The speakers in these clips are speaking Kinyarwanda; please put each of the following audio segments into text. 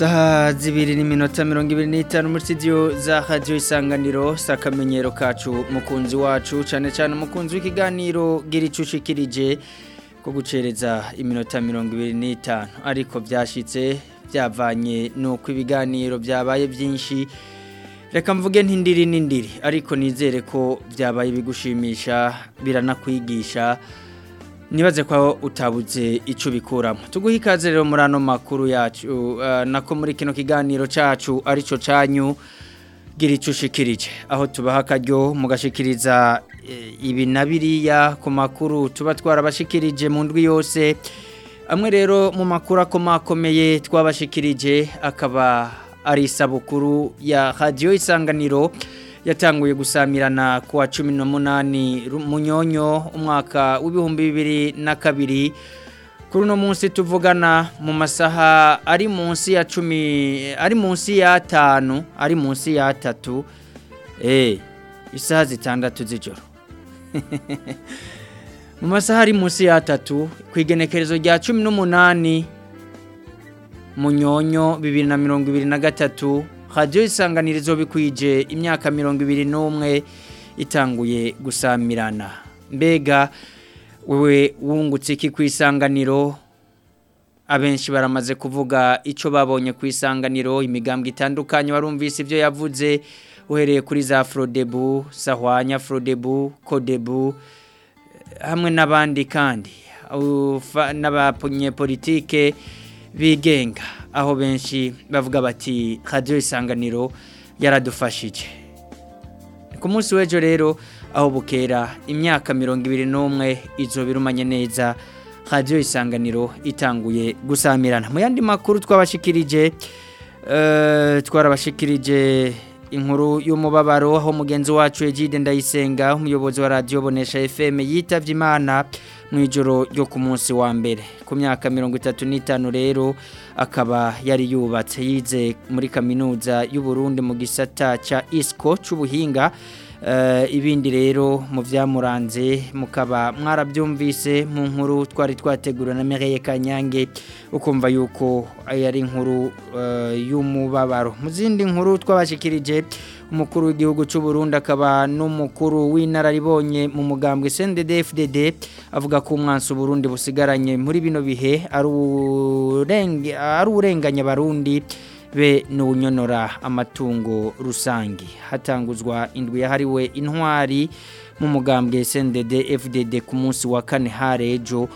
Saha zibiri n'iminota mirongo ibiri n'itanu muri studio za radio isanganiro sakamenyero kacu mukunzi wacu cyane cyane mukunzi w'ikiganiro gira icushikirije ko gucereza iminota mirongo ibiri n'itanu. Ariko byashitse byavanye nuko ibiganiro byabaye byinshi. Reka mvuge ntindiri n'indiri. Ariko nizere ko byabaye bigushimisha biranakwigisha. Nibaze ko utabuze icyo bikuramo tuguhe ikaze rero muri ano makuru yacu. Nako muri kino kiganiro cyacu ari cyo cyanyu gira icyo ushikirije. Aho tubaha akaryo mugashikiriza ibi na biriya ku makuru tuba twarabashikirije mu ndwi yose. Amwe rero mu makuru akomakomeye twabashikirije akaba ari isabukuru ya radiyo isanganiro. Yatanguye gusamirana ku wa cumi n'umunani munyonyo umwaka w'ibihumbi bibiri na kabiri. Kuri uno munsi tuvugana mu masaha ari munsi ya cumi ari munsi y'atanu ari munsi y'atatu eee isaha zitandatu z'ijoro. Mu masaha ari munsi y'atatu ku igenekerezo rya cumi n'umunani munyonyo bibiri na mirongo ibiri na gatatu radiyo isanganirizo bikwije imyaka mirongo ibiri n'umwe itanguye gusamirana. Mbega wewe wungutse iki ku isanganiro? Abenshi baramaze kuvuga icyo babonye ku isanganiro imigambwe itandukanye warumvise ibyo yavuze. Uhereye kuri za forodebu sahwanya forodebu kodebu hamwe n'abandi kandi. N'abanyepolitike bigenga. Aho benshi bavuga bati radiyo isanganiro yaradufashije. Ku munsi w'ejo rero aho bukera imyaka mirongo ibiri n'umwe izo birumanye neza radiyo isanganiro itanguye gusamirana. Mu yandi makuru twabashikirije twarabashikirije inkuru y'umubabaro aho mugenzi wacu Egide ndayisenga umuyobozi wa radiyo bonesha fm yitabye imana mu ijoro ryo ku munsi wa mbere. Ku myaka mirongo itatu n'itanu rero akaba yari yubatse. Yize muri kaminuza y'uburundi mu gisata cya isiko cy'ubuhinga ibindi rero mu byamuranze mukaba mwarabyumvise mu nkuru twari twategura na Mereye Kanyange ukumva yuko yari inkuru y'umubabaro. Mu zindi nkuru twabashikirije umukuru w'igihugu cy'u Burundi akaba n'umukuru w'inararibonye mu mugambwe CNDD-FDD avuga ko umwansi Burundi busigaranye. Muri bino bihe ari urenganya barundi be n'unyonora amatungo rusangi hatanguzwa indwi yahariwe intwari mu mugambwe CNDD FDD ku munsi wa kane harejo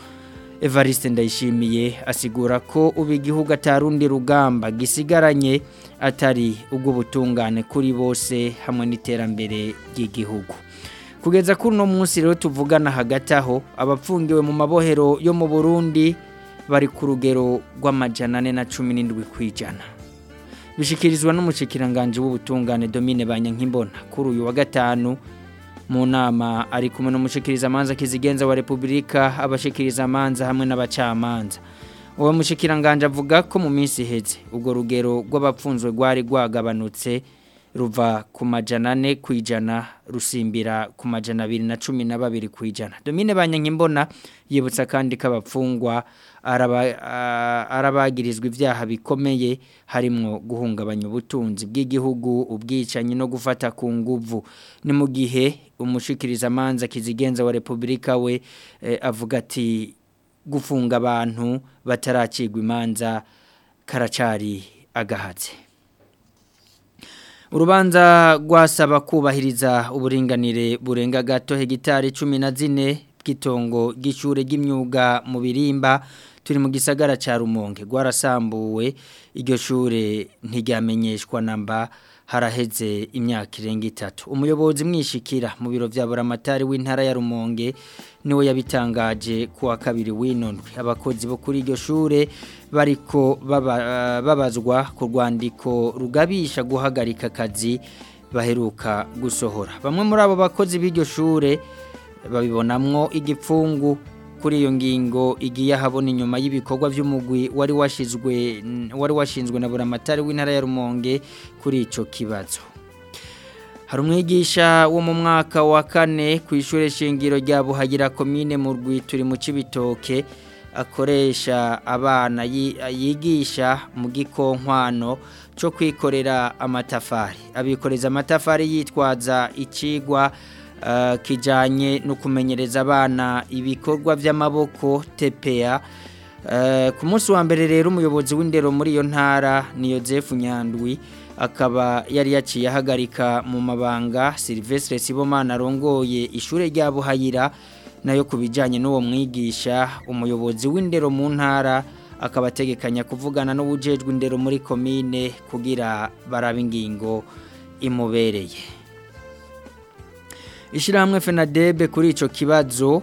Evariste Ndayishimiye asigura ko ubu igihugu atarundi rugamba gisigaranye atari ubw'ubutungane kuri bose hamwe n'iterambere ry'igihugu. Kugeza kuri uno munsi rero tuvugana hagati aho abapfungiwe mu mabohero yo mu Burundi bari ku rugero rw'amajana ane na cumi n'indwi ku ijana. W'ubutungane Domine Banyankimbona. Kuri uyu wa gatanu mu nama. Ari kumwe n'umushikiriza amanza kizigenza wa Republika abashikiriza amanza hamwe n'abacamanza. Uwo mushikiranganje avuga ko mu minsi iheze ubwo rugero rw'abapfunzwe rwari rwagabanutse ruva ku majana ane ku ijana rusimbira ku majana abiri na cumi na babiri ku ijana. Domine banyankimbona yibutsa kandi ko abapfungwa arabagirizwa ibyaha bikomeye harimo guhungabanya ubutunzi bw'igihugu ubwicanyi no gufata ku nguvu. Ni mu gihe umushikiriza amanza kizigenza wa repubulika we avuga ati gufunga abantu bataracigwa imanza karacari agahatse. Urubanza rwasaba kubahiriza uburinganire burenga gato hegitari cumi na zine bw'itongo ry'ishure ry'imyuga mu birimba turi mu gisagara cya rumonge. Rwarasambuwe iryo shure ntiryamenyeshwa namba haraheze imyaka irenga itatu. Umuyobozi mwishikira mu biro bya buramatari w'intara ya rumonge ni we yabitangaje ku wa kabiri w'inondwe abakozi bo kuri iryo shure bariko babazwa ku rwandiko rugabisha guhagarika akazi baheruka gusohora. Bamwe muri abo bakozi b'iryo shure babibonamwo igipfungu kuri iyo ngingo igiye ahabona inyuma y'ibikorwa by'umugwi wari washizwe wari washinzwe na buramatari w'intara ya Rumonge kuri ico kibazo. Hari umwigisha wo mu mwaka wa kane ku ishure shingiro rya Buhagira komine mu rwituri mu Cibitoke akoresha abana yigisha mu gikonkwano cyo kwikorera amatafari. Abikoreza amatafari yitwaza ikigwa kijyanye no kumenyereza abana ibikorwa by'amaboko tepeya ku munsi wa mbere rero umuyobozi w'indero muri iyo ntara ni Yozefu nyandwi akaba yari yaciye ahagarika mu mabanga Silvestre Sibomana arongoye ishuri rya Buhayira na yo ku bijyanye n'uwo mwigisha umuyobozi w'indero mu ntara akaba ategekanya kuvugana n'ubujejwe indero muri komine kugira barabe ingingo imubereye. Ishyirahamwe fenadebe kuri icyo kibazo.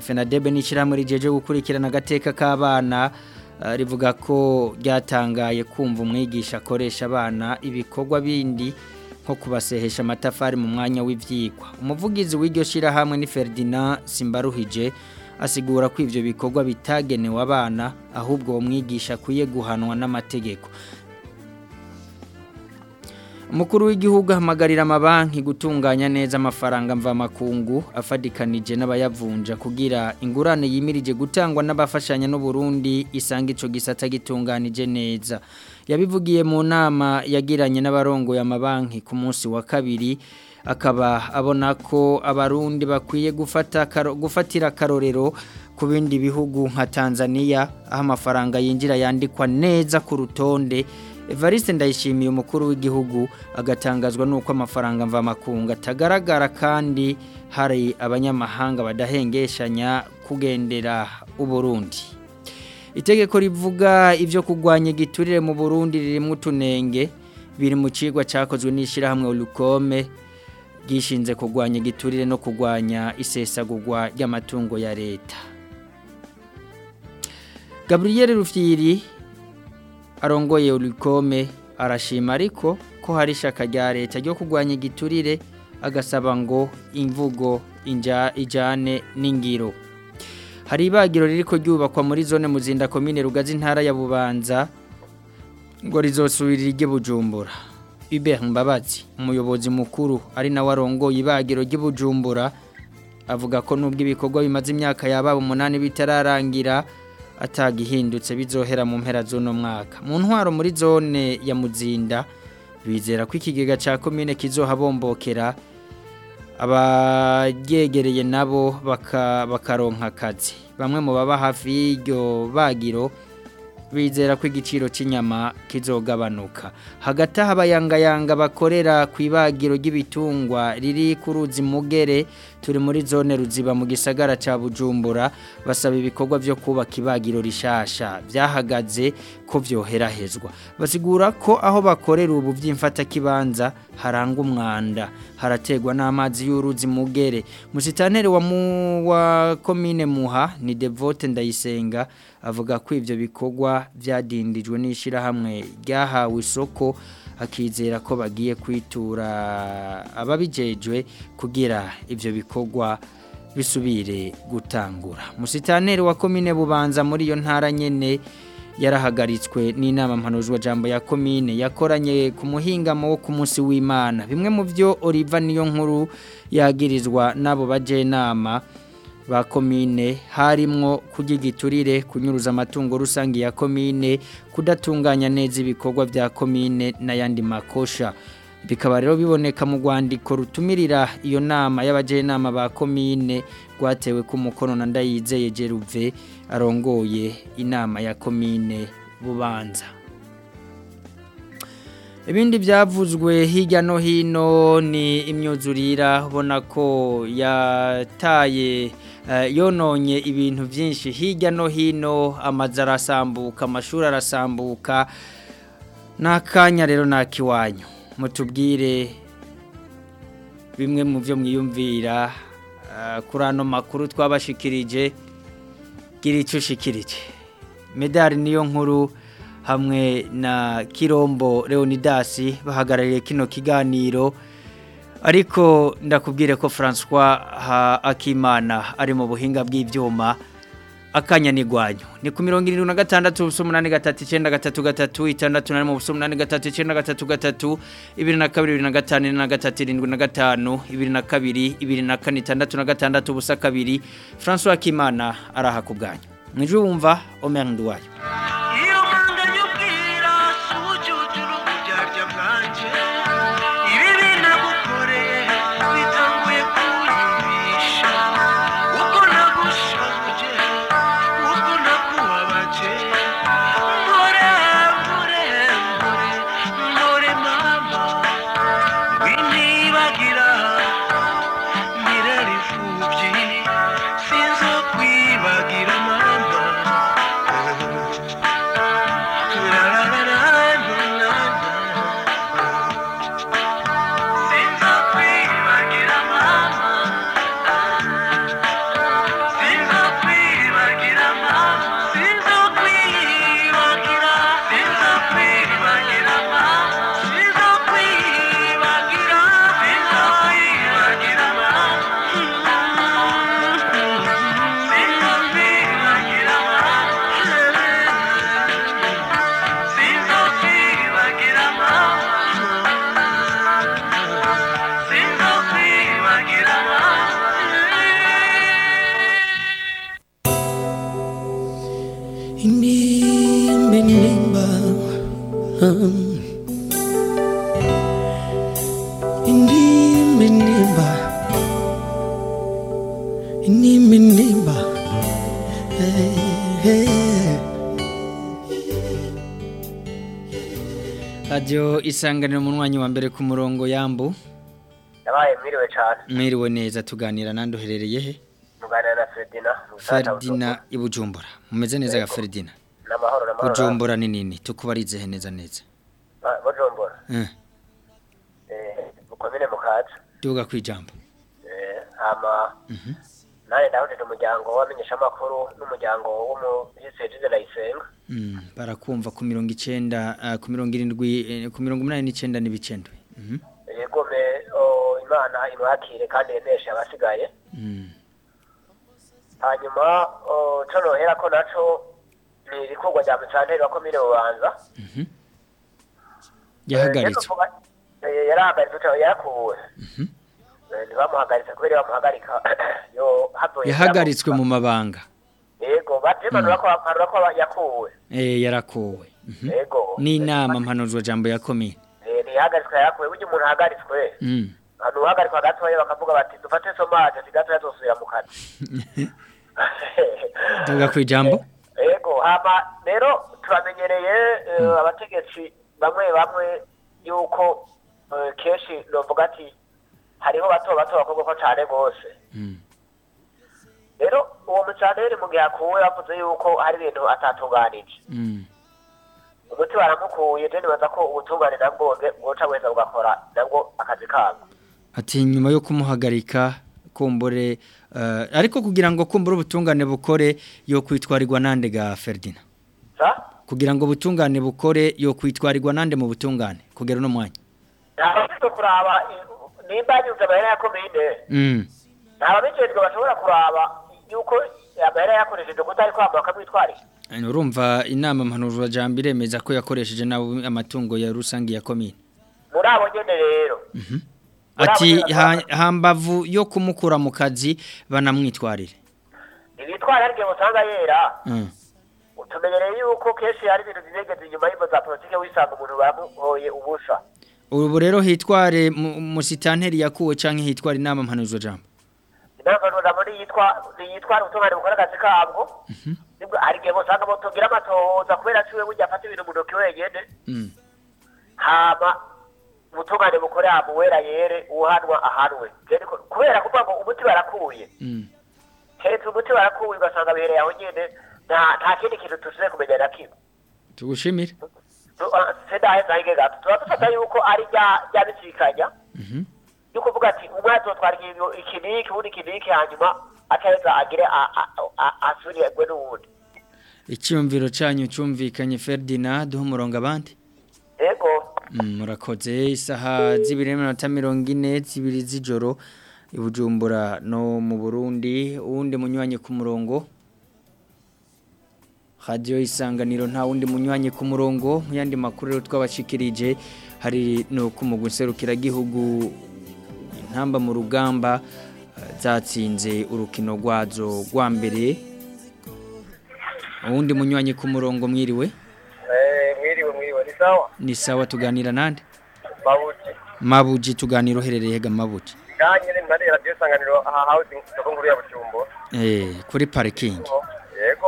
Fenadebe ni ishyirahamwe rigejeje gukurikirana agateka k'abana rivuga ko ryatangaye kumva umwigisha akoresha abana ibikorwa bindi nko kubasehesha amatafari mu mwanya w'ibyigwa umuvugizi w'iryo shyirahamwe ni Ferdinand simbaruhije asigura ko ibyo bikorwa bitagenewe abana ahubwo uwo mwigisha akwiye guhanwa n'amategeko. Umukuru w'igihugu ahamagarira amabanki gutunganya neza amafaranga mvamakungu afadikanije n'abayavunja kugira ingurane yimirije gutangwa n'abafashanya n'uburundi isanga icyo gisata gitunganije neza. Yabivugiye mu nama yagiranye n'abarongoye amabanki ku munsi wa kabiri akaba abona ko abarundi bakwiye gufatira akarorero ku bindi bihugu nka Tanzania aho amafaranga yinjira yandikwa neza ku rutonde Evariste ndayishimiye umukuru w'igihugu agatangazwa nuko amafaranga mvamakungu atagaragara kandi hari abanyamahanga badahengeshanya kugendera uburundi. Itegeko rivuga ibyo kurwanya igiturire mu burundi ririmo utunenge biri mu kigwa cyakozwe n'ishyirahamwe urukome bwishinze kurwanya igiturire no kurwanya isesagurwa ry'amatungo ya leta. Gaburiyeri rufyiri arongoye urikome arashima ariko ko hari ishaka rya leta ryo kurwanya igiturire agasaba ngo imvugo ijyane n'ingiro. Hari ibagiro riri ryubakwa muri zone muzinda komine rugazi intara ya bubanza ngo rizosubirire irye bujumbura. Hubert Mbabazi umuyobozi mukuru ari nawe arongoye ibagiro ry'ubujumbura avuga ko nubwo ibikorwa bimaze imyaka yaba umunani bitararangira atagihindutse bizohera mu mpera z'uno mwaka. Mu ntwaro muri zone ya muzinda bizera ko ikigega cya komine kizohabombokera abayegereye nabo bakaronka akazi. Bamwe mu baba hafi y'iryo bagiro bizera ko igiciro cy'inyama kizogabanuka. Hagati aho abayangayanga bakorera ku ibagiro ry'ibitungwa riri ku ruzi mugere turi muri zone ruziba mu gisagara cya bujumbura basaba ibikorwa byo kubaka ibagiro rishasha. Byahagaze ko byoherahezwa basigura ko aho bakorera ubu by'imfatakibanza haranga umwanda. Harategwa n'amazi y'uruzi mugere. Musitaneri wa, wa komine muha ni devote ndayisenga avuga ko ibyo bikorwa byadindijwe n'ishyirahamwe ryahawe isoko akizera ko bagiye kwitura ababijejwe kugira ibyo bikorwa bisubire gutangura. Musitaneri wa komine bubanza muri iyo ntara nyene yarahagaritswe n'inama mpanuzwa jambo ya komine. Yakoranye ku muhingamo wo ku munsi w'Imana. Bimwe mu byo Oliva niyo nkuru yagirizwa nabo baje nama ba komine harimwo kugigiturire kunyuruza amatungo rusangi ya komine kudatunganya neza ibikorwa bya komine n'ayandi makosha. Bikaba rero biboneka mu rwandiko rutumirira iyo nama y'abajenama ba komine rwatewe ku mukono na ndayizeye Jeruve arongoye inama ya komine bubanza. Ibindi byavuzwe hirya no hino ni imyuzurira ubona ko yataye yononye ibintu byinshi. Hirya no hino amazu arasambuka amashuri arasambuka. N'akanya rero ntakiwanyu mutubwire bimwe mu byo mwiyumvira. Kuri ano makuru twabashikirije gira icyo ushikirije. Medali niyo nkuru hamwe na kirombo leonidasi bahagarariye kino kiganiro. Ariko ndakubwire ko François akimana ari mu buhinga bw'ibyuma akanya nigwanyu ni ku mirongo irindwi na gatandatu ubuso umunani gatatu icyenda gatatu gatatu itandatu na rimwe ubuso umunani gatatu icyenda gatatu gatatu ibiri na kabiri ibiri na gatanu na gatatu irindwi na gatanu ibiri na kabiri ibiri na kane itandatu na gatandatu ubusa kabiri. Mwijuru wumva Omer Nduwayo. Radio isanganiro mu mwanya wa mbere ku murongo yambu. Yabaye mwiriwe cyane mwiriwe neza tuganira nandi uherereye he? Muganira na Ferdina mu gisata Ferdina ibujumbura mumeze neza n'amahoro n'amahoro. Bujumbura ni nini? Tukubarize he neza. Neza bujumbura. Eh. Eh mukomine mukaza. Duga kwijambo eh hama nane ndahuje umuryango wamenyesha amakuru n'umuryango w'umuhisejije nayisenga mm barakumva ku 90 uh, ku 70 eh, ku 89 n'ibicendwe. Mhm. Yegome oh, imana imwakire kandi yemeshe abasigaye. Mm. Hanyuma co nohera ko naco ni ibikorwa bya musanteri wa komine bubanza. Mhm. Yahagaritswe Eh, yarahagaritse cyangwa yarakuwe. Ntibamuhagaritse kubera bamuhagarika yahagaritswe mu mabanga. Yego batemanura ko bamanura ko yakuwe. Eh yarakowe mhm. Yego. N'inama mpanuzwa jambo ya komine. Eh, ntiyahagaritswe yarakuwe burya umuntu ahagaritswe. Mm. Hano uhagarikwa gatoya bakavuga bati dufate somaje sigato yatosubira mu kanwa. Duga kwijambo yego hama rero turamenyereye eh, abategetsi bamwe bamwe yuko eh, kenshi novuga ati hariho bato bato bakorwa ko cyane rwose. Mm rero uwo mucaneri mu gihe akuwe bavuze yuko hari ibintu atatunganije. Mm umuti baramukuye je nibaza ko ubutungane nabwo bwoca buheza bugakora nabwo akazi kabwo ati nyuma yo kumuhagarika kumbure uh, ariko kugira ngo kumbure ubutungane bukore yo kwitwarirwa nande ga Ferdinand? Kugira ngo ubutungane bukore yo kwitwarirwa nande mu butungane kugera no mwanya? Kuraba nimba yanyuze amahera ya komine mm. Ntababijejwe bashobora kuraba yuko amahera yakoresheje kutari kwamba bakamwitwarira urumva inama mpanuzwa jambo iremeza ko yakoresheje nabo amatungo ya rusangi ya komine muri abo nyene rero. Ati ha, hambavu yo kumukura mu kazi banamwitwarire. Ibitwara ari igihe usanga yera. Mm. tumenyereye yuko kenshi hari ibintu byigeze inyuma y'imvo za politike wisanga umuntu bamuhoye ubusa. Ubu rero hitware mu- musitanteri yakuwe canke hitware inama mpanuzwa jambo? Inama nuna muri yitwa yitwara ubutungane bukora akazi kabwo. Nibwo hari igihe usanga botugira amatohoza kubera ciwe burya afata ibintu mu ntoki wenyene. Mm. hama ubutungane bukore hama uwera yere uhanwa ahanwe. Ko- kubera kuvuga ngo umuti barakuye. Mm. keretse umuti barakuye ugasanga bihereye aho nyene nta kindi kintu tusize kumenya na kimwe. Tugushimire. Sedahe zange gato tuba dufata yuko ari rya bisikanya Mhm. yuko uvuga ati umwe azotwara ikintu iki n'iki ubundi iki n'iki hanyuma ataheza agire a- a- a- asubirwe n'uwundi icyumviro cyanyu cyumvikanye Ferdinand duha umurongo abandi yego Mm, murakoze isaha zibiri n'iminota mirongo ine zibiri z'ijoro i Bujumbura no mu Burundi uwundi munywanyi ku murongo radiyo isanganiro nta wundi munywanyi ku murongo. Mu yandi makuru rero twabashikirije hari no ku gihugu intamba mu rugamba zatsinze urukino rwazo rwa mbere. Uwundi munywanyi ku murongo mwiriwe? Eh, mwiriwe mwiriwe. Ni sawa? Ni sawa tuganira nande? Babuji mabuji tuganira uherereye hega mabuji nganye ni mpande radio sanganiro aha housing soko nkuru ya bujumbura eh kuri parking.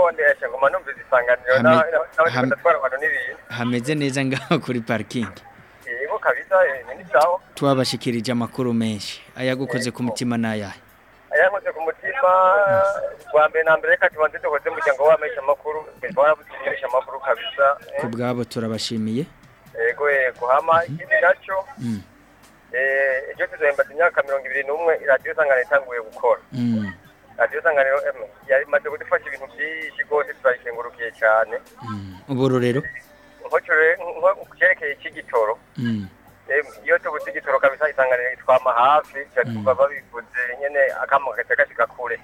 Yego ndeshe ngoma numva isanganiro Hame- na na hame- ndatwara abantu n'ibintu hameze neza ngaho kuri parking. Yego kabisa eh, ni sawa. Twabashikirije amakuru menshi. Ayagukoze ku mutima n'ayahe ayankoze ku mutima bwa mbere na mbere reka tubanze dukoze umuryango w'amesha amakuru twarabusinyisha amakuru kabisa ku bwabo turabashimiye. Yego yego hama ikindi na cyo Mm, eh, ejo tuzohembaza imyaka mirongo ibiri n'umwe radiyo sanganiro itanguye gukora. Mm, radiyo sanganiro em, yamaze kudufasha ibintu byinshi rwose turayikengurukiye cyane mm. nkoco rero nko ku cyerekeye cy'igitoro Mm, iyo tubuze igitoro kabisa isanganiro itwama hafi tuba babivuze nyene akamo gace gashika kure.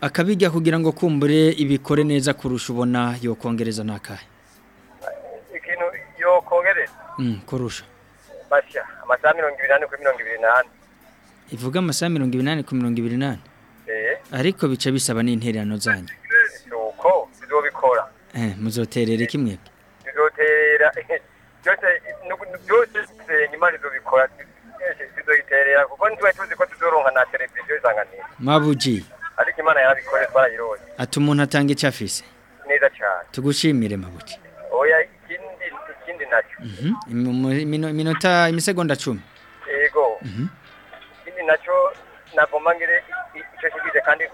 Akabijya kugira ngo kumbure ibikore neza kurusha ubona yokongereza n'akahe? Ikintu yokongereza? Mm, kurusha. Basha amasaha mirongo ibiri n'ane kuri mirongo ibiri n'ane. Ivuga amasaha mirongo ibiri n'ane ku mirongo ibiri n'ane. Ariko bica bisaba n'intererano zanyu. Nuko tuzobikora eh, muzoterera. Iki mwebwe tuzotera byose byose imana izobikora tuzoyiterera kuko ntituba tuzi ko tuzoronka na televiziyo isanganiro. Mabuji. Ariko imana yarabikore twarayironse ati umuntu atanga icyo afise? Neza cyane. Tugushimire mabuji. Oya ikindi ikindi na cyo. Mhm, iminota imisegonda cumi. Yego. Mhm. ikindi na cyo nagomba ngire icyo kigize kandi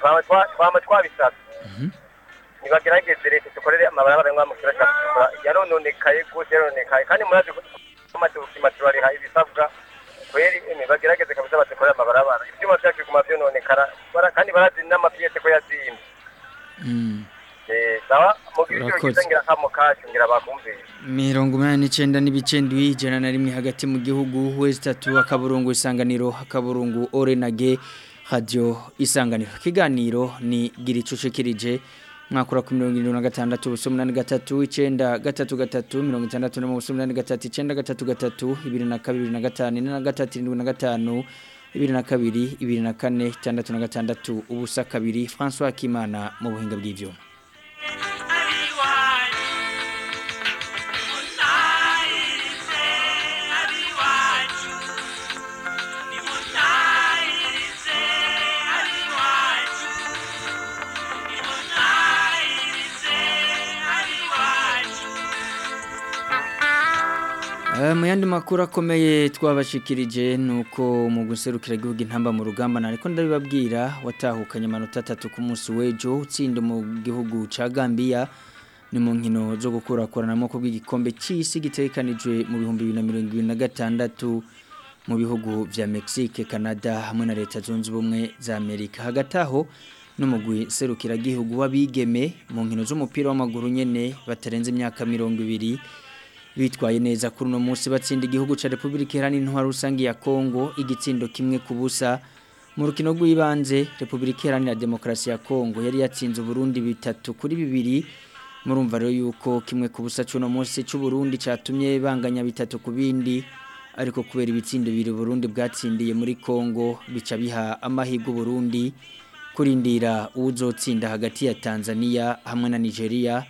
twama twa- twama twabisabye Mhm. nibagerageze leta dukorere amabarabara kirere cya bujumbura yarononekaye rwose yarononekaye kandi murazi amadokima turariha ibisabwa kweri bagerageze kabisa badukorere amabarabara ibyuma byacu biguma byononekara. Kandi barazi n'amapiyese ko yazimye. Eh, mirongo umunani n'icyenda n'ibice ndwi ijana na rimwe hagati mu gihugu wese itatu akaburungu isanganiro akaburungu orenage radiyo isanganiro. Ikiganiro ni gira icucikirije mwakora ku mirongo irindwi na gatandatu ubuso umunani gatatu icyenda gatatu gatatu mirongo itandatu na ubuso umunani gatatu icyenda gatatu gatatu ibiri na kabiri na gatanu ine na gatatu irindwi na gatanu ibiri na kabiri ibiri na kane itandatu na gatandatu ubusa kabiri. Francois kimana mu buhinga bw'ibyuma Thank you. Mu yandi makuru akomeye twabashikirije nuko mu guserukira igihugu intamba mu rugamba nariko ndabibabwira watahukanye amanota atatu ku munsi w'ejo utsinda mu gihugu ca Gambia ni mu nkino zo gukurakuranamo ku bw'igikombe c'isi gitekanijwe mu bihumbi bibiri na mirongo ibiri na gatandatu mu bihugu vya Mexique, Canada hamwe na leta zunze ubumwe za Amerika. Hagati aho n'umugwi serukira gihugu w'abigeme mu nkino z'umupira w'amaguru nyene batarenze imyaka mirongo ibiri bitwaye neza kuri uno munsi batsinda igihugu ca Republika Iharanira Intwaro Rusange ya Kongo igitsindo kimwe ku busa. Mu rukino rw'ibanze Republika Iharanira Demokarasi ya Kongo yari yatsinze Burundi bitatu kuri bibiri. Murumva rero yuko kimwe ku busa cy'uno munsi cy'u Burundi catumye banganya bitatu ku bindi ariko kubera ibitsindo bibiri Burundi bwatsindiye muri Kongo bica biha amahirwe Burundi kurindira uzotsinda hagati ya Tanzania hamwe na Nigeria.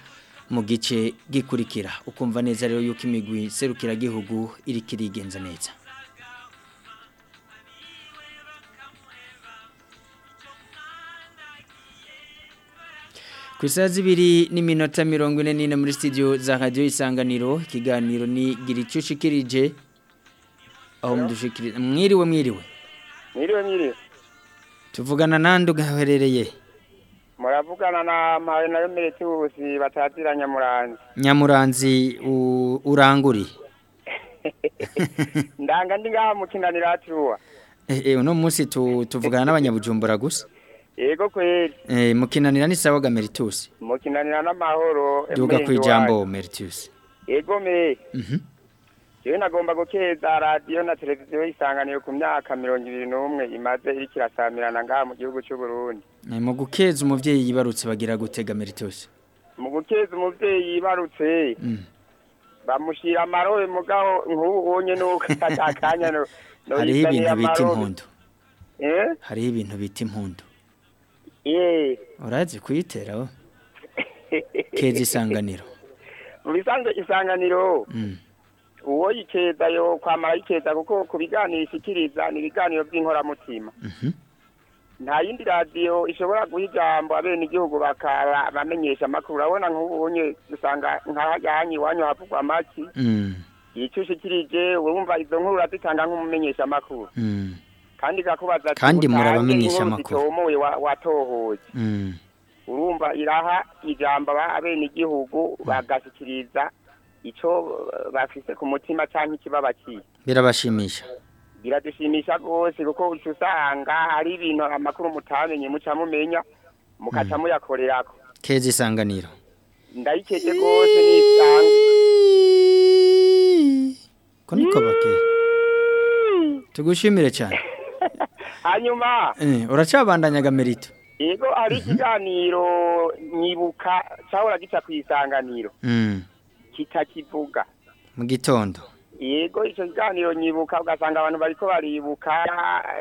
Mu gice gikurikira. Ukumva neza rero yuko imigwi serukira gihugu iri kirigenza neza. Ku isaha zibiri n'iminota mirongo ine n'ine muri studio za radiyo isanganiro ikiganiro ni gira icyo ushikirije. Aho mudushikirije. Mwiriwe mwiriwe. Mwiriwe mwiriwe. tuvugana nande ugaherereye? Muravugana na mpawe na yo Meretusi batazira Nyamuranzi. nyamuranzi u- uranguriye Ndanga ndi ngaha mu kinanira tuwa. Eh, eh, uno munsi tu- tuvugana n'abanyabujumbura gusa Yego kweli. Eh, mukinanira ni sawa ga Meritus Mu kinanira n'amahoro. duga ku ijambo. Meritus Yego me. Mhm. Jewe nagomba gukeza radio na televiziyo isanganiye ku myaka mirongo ibiri n'umwe imaze iriko irasamirana ngaha mu gihugu c'u Burundi. Eh, mu gukeza umuvyeyi yibarutse bagira gutega Meritus Mu gukeza umuvyeyi yibarutse Mm. bamushira amarobe mugabo nk'ubu unye nuko atakanya no. no hariho ibintu bita impundu Eh? hariho ibintu bita impundu Eh. urazi kuyitera keza isanganiro mu isanganiro Mm. Uwo yikeza yo kwamara yikeza kuko ku biganiro ishikiriza ni ibiganiro by'inkoramutima Mhm. nta yindi radiyo ishobora guha ijambo abene igihugu bakaba bamenyesha amakuru urabona nk'ubunye usanga nk'ahajyanye iwanyu havugwa amaki Mm. icyo ushikirije urumva izo nkuru urazitanga nk'umumenyesha amakuru Mm. kandi ikakubaza ati Kandi murabamenyesha amakuru. zitomoye wa- watohoje Mm. urumva iraha ijambo aba- abene igihugu bagashikiriza ico eh, bafise ku mutima canke ikibabakiye birabashimisha. Biradushimisha rwose kuko usanga hari ibintu amakuru mutamenye muca mumenya mukaca muyakorerako. Keza isanganiro. Ndayikeke rwose nisanga ko niko bakeye tugushimire cyane. Hanyuma. Eh, uracabandanyaga merito. Yego hari ikiganiro nyibuka cahora gica kw'isanganiro Mm. Kitakivuga. Mu gitondo. Yego ico kiganiro nyibuka ugasanga abantu bariko baribuka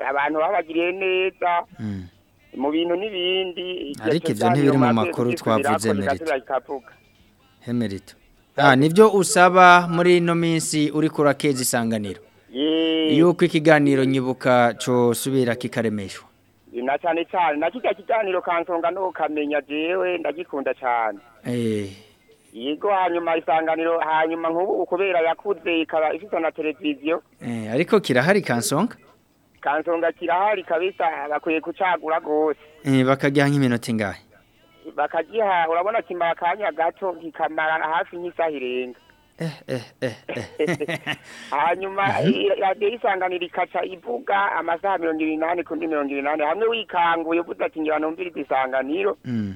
abantu babagiriye neza Mm. mu bintu n'ibindi. Ariko ivyo ntibiri mu makuru twavuze, Merito. ikavuga he merito ah ni byo usaba muri ino minsi uri kura keza isanganiro? Yuko ikiganiro nyibuka cyo subira kikaremeshwa? Na cyane cyane na kirya kiganiro kansonga no kamenya jewe ndagikunda cyane eh. Yego hanyuma isanganiro hanyuma nk'ubu kubera yakuze ikaba ifite na televiziyo. Eh ariko kirahari kansonga? Kansonga kirahari kabisa bakwiye kucagura rwose. Eh bakagiha nk'iminota ingahe? Bakagiha urabona kimara akanya gato kikamara hafi nk'isaha irenga. Eh eh eh, eh. hanyuma radiyo isanganiro ikaca ivuga amasaha mirongo inani kundi mirongo inani. Hamwe wikanguye uvuze ati ngira numvirize isanganiro. Mm.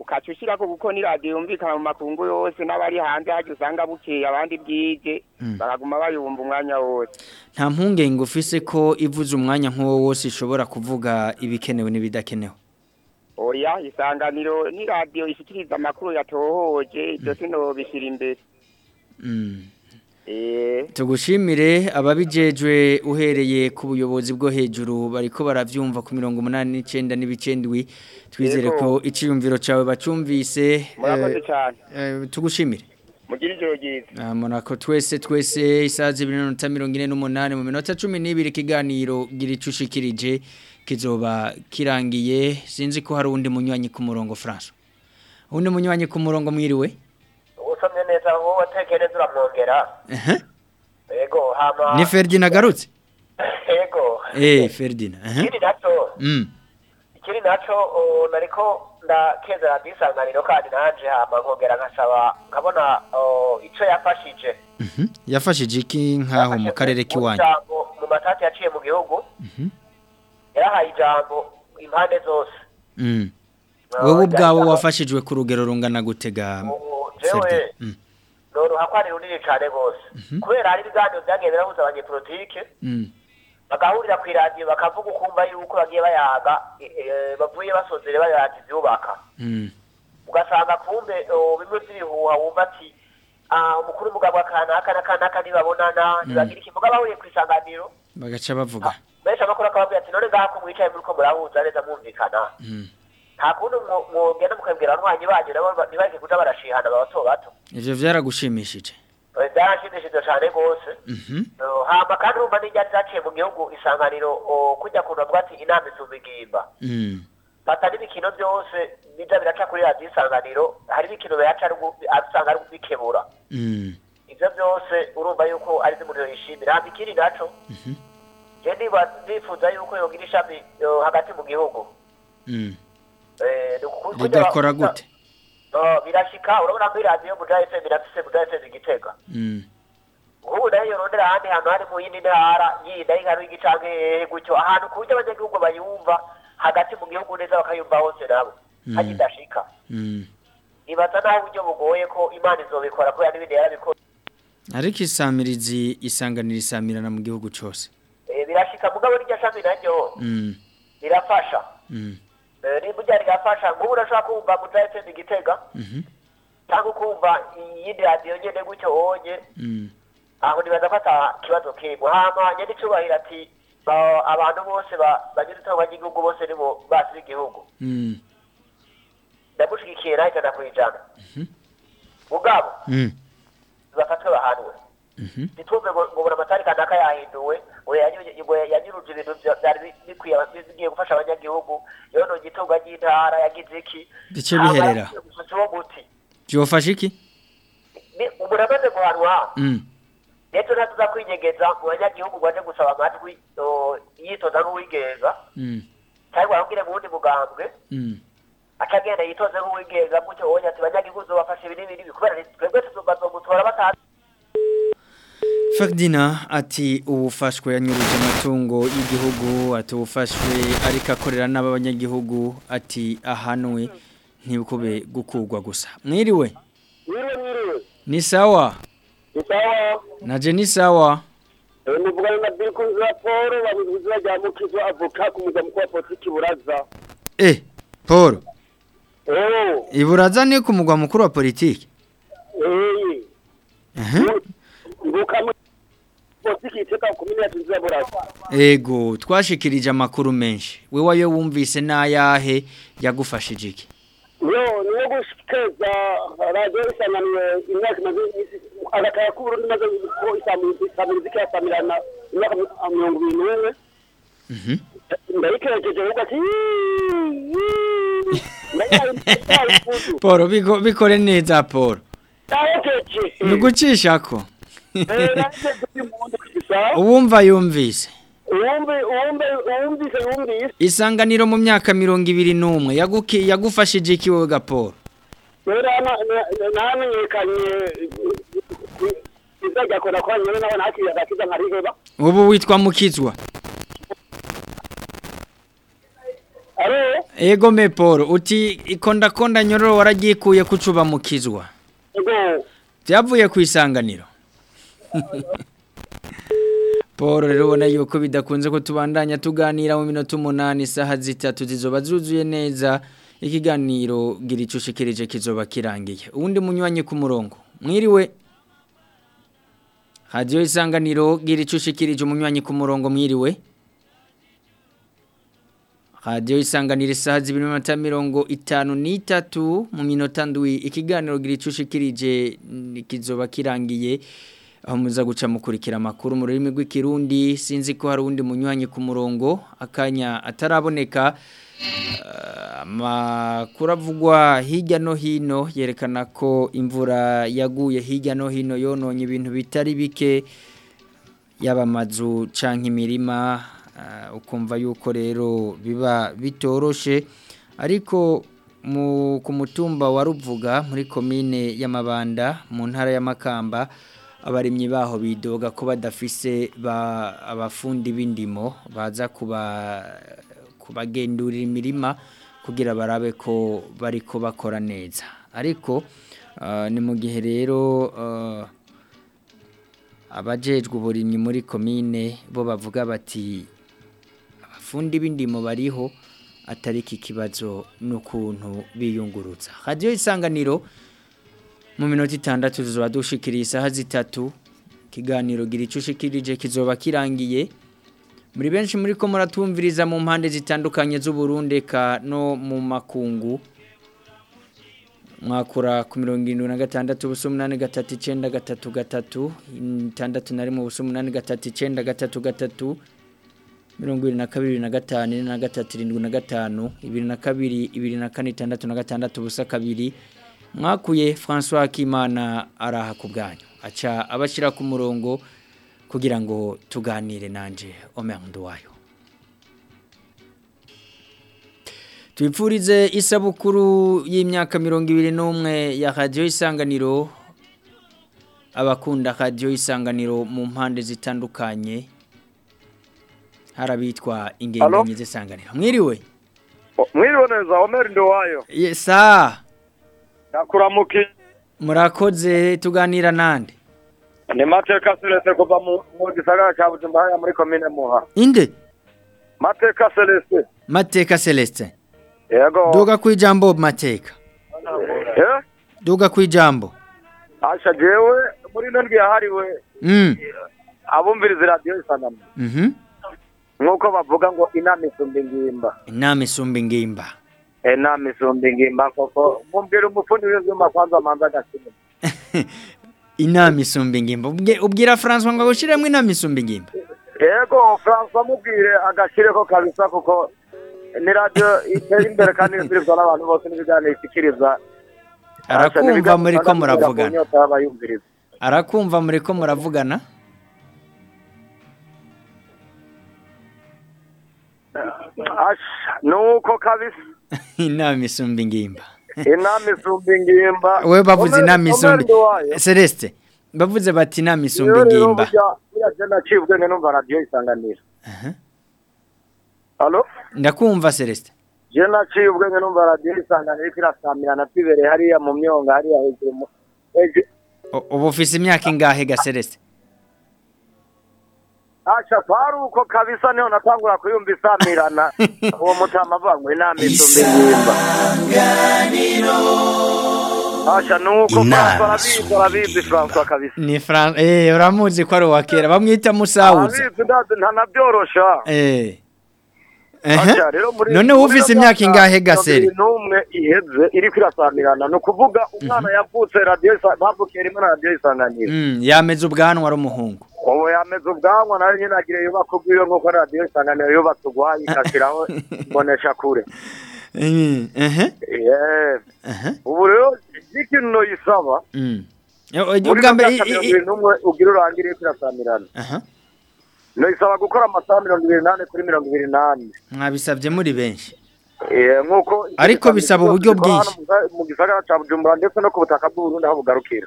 Ukaca ushyirako kuko ni radiyo yumvikana mu makungu yose n'abari hanze hajya usanga bukeye abandi bwije Mm. bakaguma bayumva umwanya wose. Nta mpungenge ufise ko ivuze umwanya nk'uwo wose ishobora kuvuga ibikenewe n'ibidakenewe? Oya isanganiro ni radiyo ishyikiriza amakuru yatohoje ibyo sinobishyira imbere. Mm Eh, tugushimire ababijejwe uhereye ku buyobozi bwo hejuru bariko baravyumva ku mirongo umunani n'icenda n'ibicendwi. Twizere ko iciyumviro cawe bacumvise eh, eh, tugushimire. Mugire ijoro ryiza. Ah, Monaco twese twese isaha zibiri mirongo ine n'umunani mu minota cumi n'ibiri ikiganiro gira ico ushikirije kizoba kirangiye. Sinzi ko hari uwundi munywanyi ku murongo France uwundi munywanyi ku murongo mwiriwe? Neza wowe watekereza uramwongera? Yego hama ni Ferdinand agarutse. Yego eh Ferdinand ikindi naco. Mm. Ikindi naco nariko ndakeza radiyo isanganiro kandi nanje hama nkongera nkasaba nkabona ico yafashije. Mhm. yafashije iki nkaho mu karere k'iwanyu mu matati yaciye mu gihugu. Mhm. yarahaye ijambo impande zose. Mm. Wowe ubwawe wafashijwe ku rugero rungana gutega Ferdinand? Mm. noruha ko ari runini cane gose kubera hari ibiganiro vyagiye birahuza abanyepolitike Mm. bagahurira ku iradiyo bakavuga ukumva yuko bagiye bayaga e- e, bavuye basozere bayaga ivyubaka Mm. ugasanga kumbe bimwe vy'ibihuha wumva ati ah, umukuru w'umugabo akanaka n'akanaka ntibabonana ntibagira iki muga bahuriye kw'isanganiro bagaca bavuga benshi amakuru akababwira ati none ngaha ko mwicaye muriko murahuza neza mwumvikana Mm. Nta kundi mwo- mwogenda mukabwira abanywanyi banyu nabo ba- ntibareke kuja barashihana babato bato. Ivyo vyaragushimishije vyaranshimishije cane gose Mhm. Hama kandi urumva n'irya zaciye mu gihugu isanganiro o, kurya kuntu bavuga ati inama isumba ingimba Mm. fata n'ibikino byose bija biraca kuri radiyo isanganiro hari ibikino biraca usanga ari bikebura Mm. ivyo byose urumva yuko ari z'umuriro yishimira. Hama ikindi naco je ndiba- ndifuza yuko yogira ishami hagati mu gihugu. Eh, ba- gute? Birashika urabona muri radiyo buja fm irafise buja fm igitega. Mm. nk'ubu na yo yorondera ahandi hantu hari mu yindi ntara yindi ari nka rwigi canke hehe gutyo ahantu ku buryo abanyagihugu bayumva hagati mu gihugu neza bakayumva hose nabo. Mm. hakidashika. Mm. nibaza naho uburyo bugoye ko imana izobikora kubera n'ibindi yarabikora. Ariko isamirizi isanganira isamirana mu gihugu cose Eh, birashika mugabo n'iryo shami naryo. Rirafasha. Mm. Eh, nimba urya rigafasha nk'ubu urashobora kumva fm igitega Mhm. cyangwa ukumva iyindi radiyo nyene gutyo wonye Mm. aho nibaza ko ata kibazo kimwe hama nyiricubahiro ati ba- abantu bose ba- bagize itongo ry'igihugu bose nibo basi b'igihugu Mm. ndamushyigikiye bashyigikiye nawe ijana ku ijana mugabo Mm. bafatwe bahanwe Mhm. ntitwumve ngo buri amatari kanaka yahinduwe ngo yanyu- ngo yanyuruje ibintu bya- byari bi- bikwiye bigiye gufasha abanyagihugu yono igitunga ry'intara yagize iki Bice biherera. byofasha iki Ni- umuntu amaze guhanwa Mm. ndetse ntatuza kwinyegeza mu banyagihugu ngo aje gusaba amajwi o, yitoza nk'uwigenga Mm. cyangwa wabwire mu wundi mugambwe Mm. akagenda yitoze nk'uwigenga gutyo wonya ati banyagihugu zobafashe ibi n'ibi kubera twebwe tuzobazomutora batazi Ferdinand ati ubufashwe yanyuruje amatungo y'igihugu ati ubufashwe ariko akorera n'abanyagihugu ati ahanwe ntibikube gukugwa gusa. Mwiriwe? Ni sawa? Ni sawa. Naje ni sawa? Muvugana na Birikunzi Paul babuze bajya mukizo avuka ku mugwa mukuru wa politiki buraza. Eh Paul. Oh. Iburaza ni ku mugwa mukuru wa politiki? Eh. Ego twashikirije amakuru menshi. We wayo wumvise n'ayahe yagufashije iki? Yo niyo gushikeza radio isanganiwe imyaka imaze agakaya k'uburundi maze ko isamirizi kiyasamirana imyaka mirongo ibiri n'umwe. Mhm. ndayikerekeje ahubwo ati biko- bikore neza ndayekeje nugucishako uwumva yumvise. Isanganiro mu myaka mirongo ibiri n'umwe. Yagufashije iki wowe gaporo. Rero namenyekanye izajya kwa nyine nawe nakiriye agakiza nkariheba ubu witwa mukizwa. Aro ego me paul. Uti ikondakonda nyororo waragikuye kucuba mukizwa. Byavuye ku isanganiro. paul rero ubona yuko bidakunze ko tubandanya tuganira mu minota umunani isaha zitatu zizoba zuzuye neza ikiganiro gira icyo ushikirije kizoba kirangiye. Uwundi munywanyi ku murongo mwiriwe? Radiyo isanganiro gira icyo ushikirije umunywanyi ku murongo mwiriwe? Radiyo isanganiro isaha zibiri n'amanota mirongo itanu n'itatu mu minota ndwi ikiganiro gira icyo ushikirije kizoba kirangiye. Aho muza guca mukurikira amakuru mu rurimi rw'ikirundi sinzi ko hari uwundi munywanyi ku murongo akanya ataraboneka. Eh, amakuru avugwa hirya no hino yerekana ko imvura yaguye hirya no hino yononye ibintu bitari bike yaba amazu canke imirima eh, ukumva yuko rero biba bitoroshe. Ariko mu ku mutumba wa Ruvuga muri komine y'Amabanda mu ntara y'Amakamba abarimyi baho bidoga ko badafise ba abafundi b'indimo baza kuba kubagendurira imirima kugira barabe ko bariko bakora neza. Ariko ah, ni mu gihe rero ah, abajejwe uburimyi muri komine bo bavuga bati abafundi b'indimo bariho atari iki kibazo n'ukuntu biyungurutsa. Radiyo isanganiro mu minota itandatu tuzoba dushikiriye isaha zitatu ikiganiro gira icyo ushikirije kizoba kirangiye. Muri benshi muri ko muratumviriza mu mpande zitandukanye z'uburundeka no mu makungu. Mwakura ku mirongo irindwi na gatandatu ubusa umunani gatatu icyenda gatatu gatatu itandatu na rimwe ubusa umunani gatatu icyenda gatatu gatatu mirongo irindwi na kabiri na gatanu na gatatu irindwi na gatanu ibiri na kabiri ibiri na kane itandatu na gatandatu ubusa kabiri. Mwakuye francois Akimana araha ku bwanyu. Aca abashyira ku murongo kugira ngo tuganire nanje omerndo wayo Twipfurize isabukuru y'imyaka mirongo ibiri n'umwe ya radiyo isanganiro abakunda radiyo isanganiro mu mpande zitandukanye. Harabitwa ingenzi z'isanganiro. Mwiriwe? Mwiriwe neza omeri ndowayo yesa nakuramuki murakoze tuganira nande? Ni mateka celeste kuva mu gisagara cya bujumbura muri komine muha. Inde? Mateka celeste. Mateka celestin yego. Duga ku ijambo mateka. Eh duga ku ijambo. Asha jewe muri ndwi yahariwe mm. abumviriza radiyo isanganiro. Mhm. Nk'uko bavuga ngo inama isumba ingimba inama isumba ingimba inama isumba ingimba koko mumbwira umufundi w'ivyuma kwanza amanza agakina inama isumba ingimba Ubwe- ubwira François ngo agushiremo inama isumba ingimba yego francois mubwire agashireko kabisa kuko ni radiyo iteye imbere kandi isubizwa n'abantu bose n'ibiganiro ishikiriza arakumva muri ko muravugana arakumva muri ko muravugana nuko kabisa. Inama isumba ingimba inama isumba ingimba we bavuze inama isumba. Celeste bavuze bati inama isumba ingimba ubwenge numva radiyo isanganira. Ndakumva Celeste. Je naciye ubwenge numva radiyo isanganira iriko irasamirana twibereye hariya mu myonga hariya hejuru ubu ufise imyaka ingahe ga Celeste? Asha kwari uko kabisa ni ho natangura kuyumva isamirana uwo mutama avangwe inama isumba ingimba Asha nuko Inama François kabisa. Ni Fran eh uramuzi ko ari uwa kera. Bamwita Musawuza arabizi ndazi ntanabyorosha eh Ehe. Asha, rero muri- none ino imyaka myaka ingahe ga mirongo Sere ibiri n'umwe iheze iriko irasamirana. Ni ukuvuga umwana yavutse radiyo bavukiye rimwe na radiyo isanganiro. Mm, yameze ubwanwa ari umuhungu. Ubu yameze ubwanwa nawe nyine agira yubaka ubwiwe nk'uko radiyo isanganiro yubatse ubwayo igashyiraho imbonesha kure Mm, ubu rero ikintu noyisaba Mm. Ubwa mbere ugira urangire iriko noyisaba gukora amasaha mirongo ibiri n'ane kuri mirongo ibiri n'ane. Mwabisabye muri benshi. Eh, Ariko bisaba uburyo bwinshi. mu ga- mu gisagara ca bujumbura ndetse no ku butaka bw'uburundi aho bugarukira.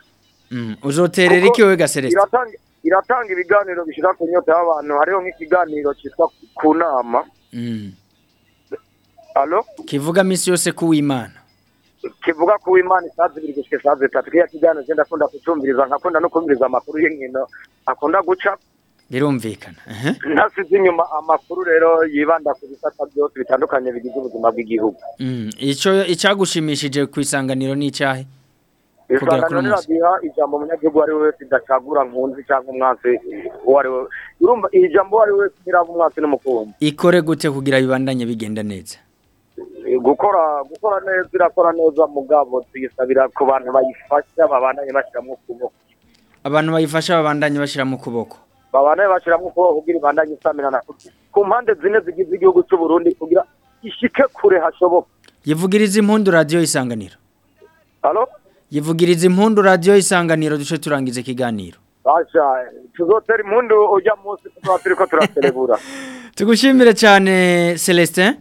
Mm, uzoterera iki we ga Celeste iratanga ibiganiro bishira ku nyota y'abantu. Hariho nk'ikiganiro cyitwa ku nama. Mm. alo kivuga misi yose kuwimana kivuga ku imana isazi ibiri gushika isazi itatu. Kiriya kiganiro je ndakunda kucumviriza nkakunda no kumviriza amakuru y'inkino. Akunda guca birumvikana. Ntasize inyuma amakuru rero yibanda ku bisata byose bitandukanye bigize ubuzima bw'igihugu. Mm, ico icagushimishije ku isanganiro ni icahe Kugera isanganiro niradiha ijambo umunyagihugu uwo ari we wese idacagura nkunzi cyangwa umwansi uwo ari we. Urumva iri jambo uwo ari we wese ntiraba umwansi n'umukunzi ikore gute kugira bibandanye bigenda neza? Gukora gukora neza irakora neza mugabo tuyisabira ku bantu bayifasha babandanye bashyiramo ukuboko. Abantu bayifasha babandanye bashira mu babandanye bashyiramo ukuboko kugira ibandanye isamirana ku mpande zine zigize igihugu cy'u Burundi kugira ishike kure hashoboka. Yivugiriza impundu radio isanganiro. Halo yivugiriza impundu radio isanganiro duce turangiza ikiganiro. Asha tuzotera impundu ujya munsi tuba turiko turaserebura tugushimire cyane Celestin.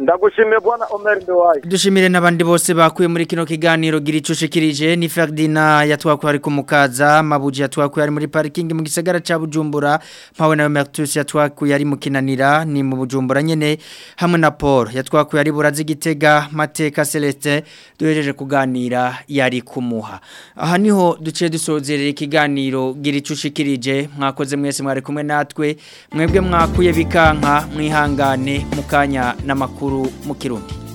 Ndagushimiye bwana Omer Ndowayi dushimire n'abandi bose bakuye muri kino kiganiro. Gira ico ushikirije ni Ferdinand yatwakuye ari ku mukaza Mabuji yatwakuye ari muri parking mu gisagara ca Bujumbura mpawe na Mertus yatwakuye ari mu kinanira ni mu Bujumbura nyene hamwe na Paul yatwakuye ari burazi gitega mateka Celeste duhejeje kuganira yari kumuha. Aha ni ho duciye dusozerera ikiganiro gira ico ushikirije mwakoze mwese mwari kumwe natwe mwebwe mwakuye bikanka mwihangane mu kanya n'amakuru. Mu kirundi.